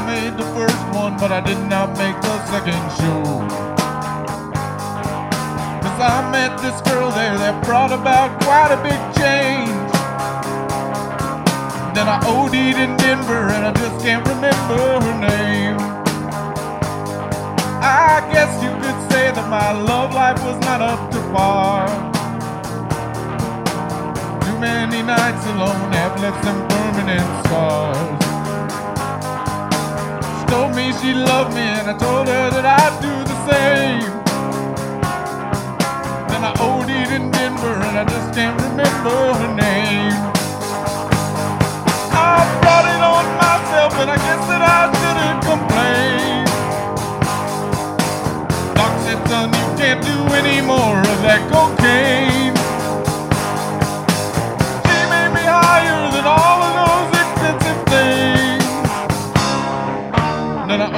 the first one, but I did not make the second show. Cause I met this girl there that brought about quite a big change. Then I OD'd in Denver and I just can't remember her name. I guess you could say that my love life was not up to par. Too many nights alone have left some permanent scars. She loved me and I told her that I'd do the same. Then I OD'd in Denver and I just can't remember her name. I brought it on myself and I guess that I shouldn't complain. Doc said, son, you can't do any more of that cocaine.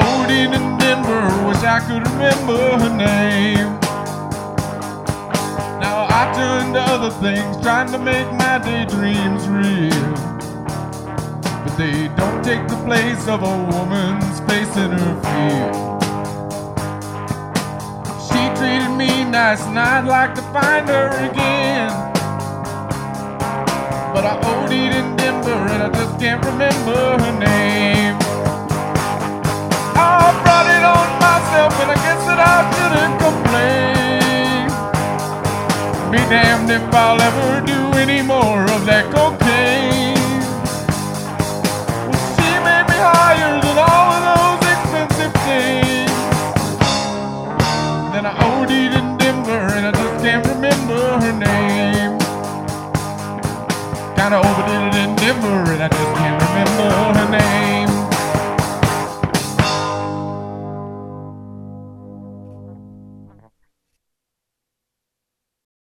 OD'd in Denver, wish I could remember her name. Now I turn to other things, trying to make my daydreams real. But they don't take the place of a woman's face in her field. She treated me nice and I'd like to find her again. But I OD'd in Denver and I just can't remember her name. Be damned if I'll ever do any more of that cocaine. Well, she made me higher than all of those expensive things. Then I OD'd in Denver and I just can't remember her name. Kinda overdid it in Denver and I just can't remember her name.